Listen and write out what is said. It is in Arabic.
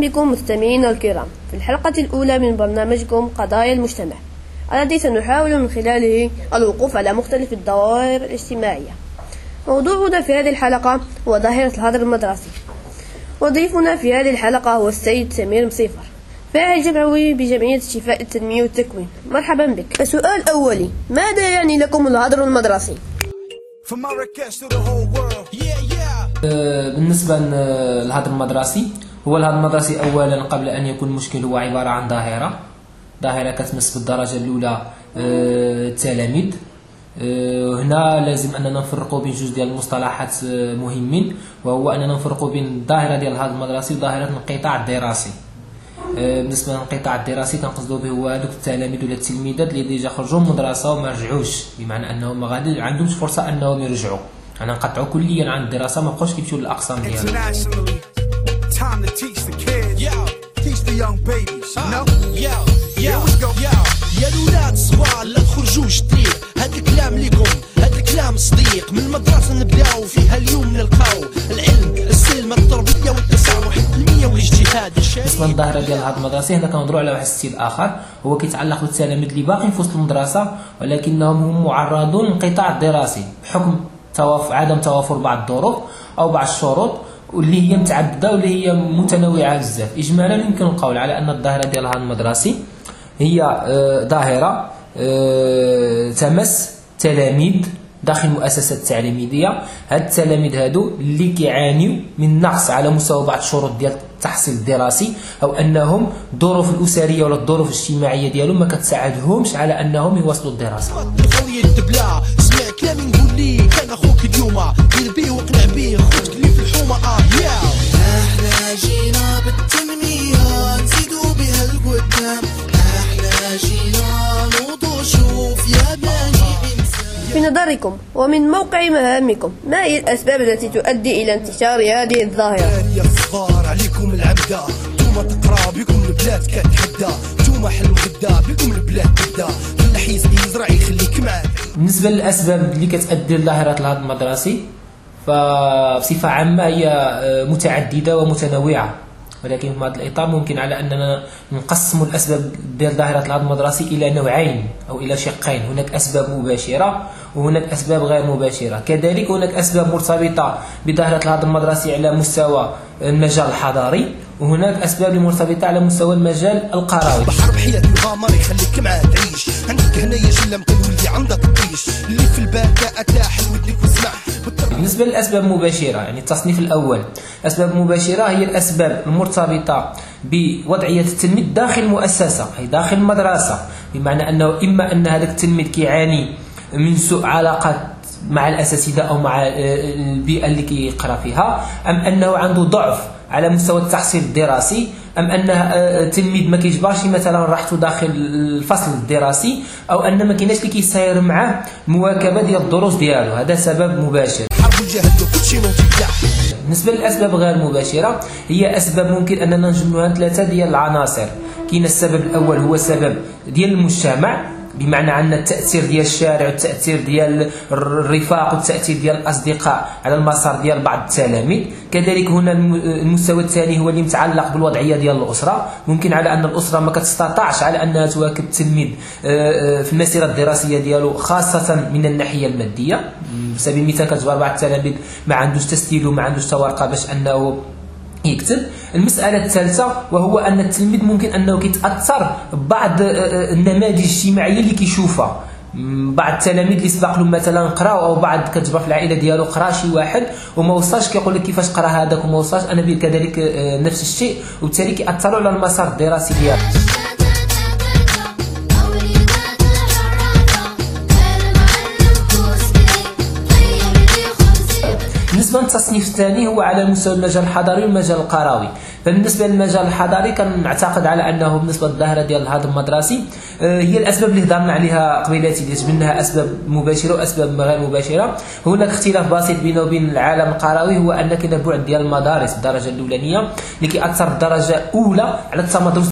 بكم مستمعينا الكرام. في الحلقة الأولى من برنامجكم قضايا المجتمع. الذي سنحاول من خلاله الوقوف على مختلف الظواهر الاجتماعية. موضوعنا في هذه الحلقة هو ظاهرة الهدر المدرسي. وضيفنا في هذه الحلقة هو السيد سمير مصيفر. فاعل جمعوي بجمعية شفاء التنمية والتكوين. مرحبا بك. السؤال الأولي ماذا يعني لكم الهدر المدرسي؟ Yeah. بالنسبة للهدر المدرسي هو الهدر المدرسي أولا قبل أن يكون مشكل هو عبارة عن ظاهرة ظاهرة كتمس بالدرجة الأولى آه، التلاميذ. آه، هنا لازم أننا نفرقوا بين جوج ديال المصطلحات آه، مهمين وهو أننا نفرقوا بين الظاهرة ديال الهدر المدرسي وظاهرة الانقطاع الدراسي. بالنسبة للانقطاع الدراسي كنقصدوا به هو هذوك التلاميذ ولا التلميذات اللي ديجا خرجوا من المدرسة وما رجعوش بمعنى أنهم ما غادي عندهمش فرصة أنهم يرجعوا. أنا نقطعوا كليا عن الدراسة ما بقوش كيمشيو للأقسام ديالهم. The young babies, know? yo, Here yo, we go. yo يا الولاد صغار لا تخرجوش طريق هاد الكلام ليكم هاد الكلام صديق. من المدرسة نبداو فيها اليوم نلقاو العلم السلم التربية والتسامح التنمية والاجتهاد. بالنسبة الشريف للظاهره ديال هذا المدرسي هنا كنهضروا على واحد الستيل آخر. هو كيتعلق بالتلاميذ اللي باقيين في وسط المدرسة ولكنهم هم معرضون للانقطاع الدراسي بحكم عدم توافر بعض الظروف أو بعض الشروط. واللي هي متعددة واللي هي متنوعة بزاف. اجمالا يمكن القول على أن الظاهرة ديال هذا المدرسي هي آه، ظاهرة آه، تمس تلاميذ داخل المؤسسات التعليميه هاد التلاميذ هادو اللي كيعانيو من نقص على مستوى بعض الشروط ديال التحصيل الدراسي أو أنهم الظروف الأسرية ولا الظروف الاجتماعية ديالهم ما كتساعدهمش على أنهم يواصلوا الدراسة. كلامي نقول اليوم دير بيه بيه خذك لي في الحومة آه يا إحنا جينا بالتنمية بها القدام إحنا جينا يا بني في نظركم ومن موقع مهامكم ما هي الأسباب التي تؤدي إلى انتشار هذه الظاهرة؟ يا الصغار عليكم العمدة نتوما تقرا بكم البلاد كتحدى نتوما حلم غدا بكم البلاد تبدأ. كل حيز يزرع يخليك معاه بالنسبة للأسباب اللي كتأدي لظاهرة الهضم المدرسي فبصفة عامة هي آه، متعددة ومتنوعة. ولكن في هذا الإطار ممكن على أننا نقسم الأسباب ديال ظاهرة الهضم المدرسي إلى نوعين أو إلى شقين. هناك أسباب مباشرة وهناك أسباب غير مباشرة. كذلك هناك أسباب مرتبطة بظاهرة الهضم المدرسي على مستوى المجال الحضاري وهناك أسباب مرتبطة على مستوى المجال القروي. بحر بحياة الغامر يخليك معاه تعيش عندك هنايا جلة تولي عندك تعيش اللي في البكاء أتاح ودنك واسمع بالتربية بالنسبة للأسباب المباشرة يعني التصنيف الأول. الأسباب المباشرة هي الأسباب المرتبطة بوضعية التلميذ داخل المؤسسة أي داخل المدرسة بمعنى أنه إما أن هذا التلميذ كيعاني من سوء علاقات مع الأساتذة أو مع البيئة اللي كيقرأ فيها أم أنه عنده ضعف على مستوى التحصيل الدراسي أم انه آه، تلميذ ما كيجبرش مثلا راحته داخل الفصل الدراسي أو أن ما كايناش اللي كيساير معاه المواكبه ديال الدروس ديالو. هذا سبب مباشر. شيء مبدع بالنسبة للاسباب غير المباشره هي أسباب ممكن أننا نجمعها ثلاثة ديال العناصر. كاين السبب الأول هو سبب ديال المجتمع بمعنى عندنا التأثير ديال الشارع والتأثير ديال الرفاق والتأثير ديال الأصدقاء على المسار ديال بعض التلاميذ. كذلك هنا الم- المستوى الثاني هو اللي متعلق بالوضعية ديال الأسرة. ممكن على أن الأسرة ما كتستطعش على أنها تواكب التلميذ آه، آه، في المسيرة الدراسية ديالو خاصة من الناحية المادية. بسبب المثال كتجبر بعض التلاميذ ما عندوش تستيل وما عندوش تورقه باش أنه يكتب. المسألة الثالثة وهو أن التلميذ ممكن أنه كيتأثر ببعض آه، آه، النماذج الاجتماعية اللي كيشوفها. بعض التلاميذ اللي سبق لهم مثلا قراو أو بعض كتجبر في العائلة ديالو قرا شي واحد وما وصلش كيقول لك كيفاش قرأ هذاك وما وصلش أنا كذلك آه، نفس الشيء. وبالتالي كيأثروا على المسار الدراسي ديالو. بالنسبة للتصنيف الثاني هو على مستوى المجال الحضاري والمجال القروي فبالنسبة للمجال الحضاري كنعتقد على أنه بالنسبة للظاهرة ديال الهضم المدرسي آه، هي الأسباب اللي هضرنا عليها قبيلاتي اللي منها أسباب مباشرة وأسباب غير مباشرة. هناك اختلاف بسيط بينه وبين العالم القروي هو ان كاين بعد ديال المدارس الدرجة الأولانية اللي كيأثر بدرجه اولى على التمدرس.